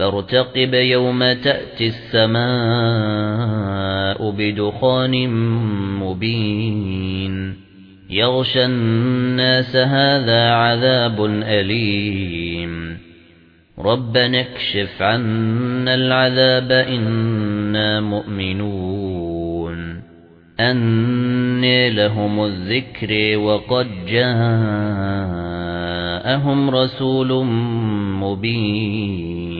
فارتقب يوم تأتي السماء بدخان مبين. يغشى الناس هذا عذاب أليم. ربنا اكشف عنا العذاب إنا مؤمنون. أني لهم الذكر وقد جاءهم رسول مبين.